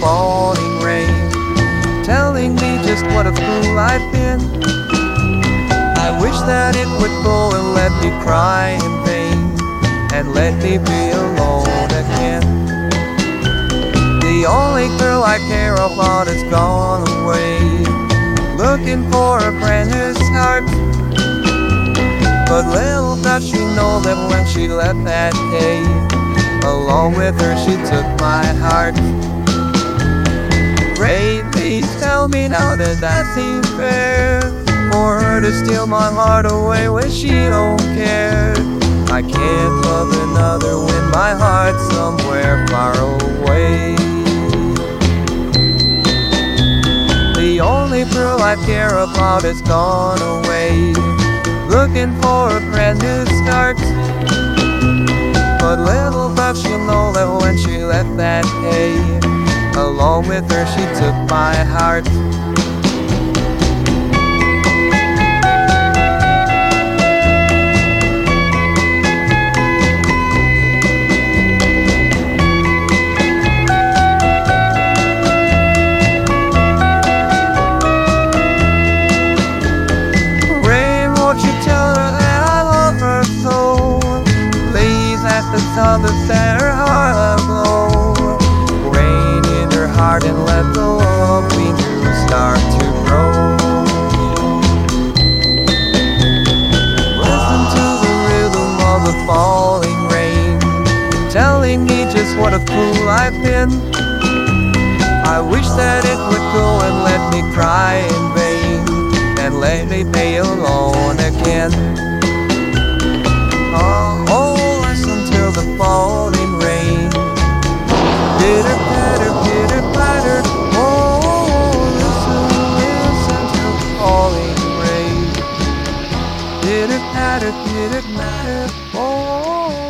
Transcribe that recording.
falling rain, telling me just what a fool I've been. I wish that it would go and let me cry in vain, and let me be alone again. The only girl I care about has gone away, looking for a brand new start. But little does she know that when she left that day, along with her she took my heart. Pray, please tell me now that that seems fair. For her to steal my heart away when she don't care. I can't love another when my heart's somewhere far away. The only girl I care about has gone away. Looking for a brand new start. But little does she know that when she left that day Along with her she took my heart. Tell her that in and let the love we knew start to grow. Listen to the rhythm of the falling rain, telling me just what a fool I've been. I wish that it would go and let me cry in vain and let me be alone again. matter, did it matter? Oh. oh, oh.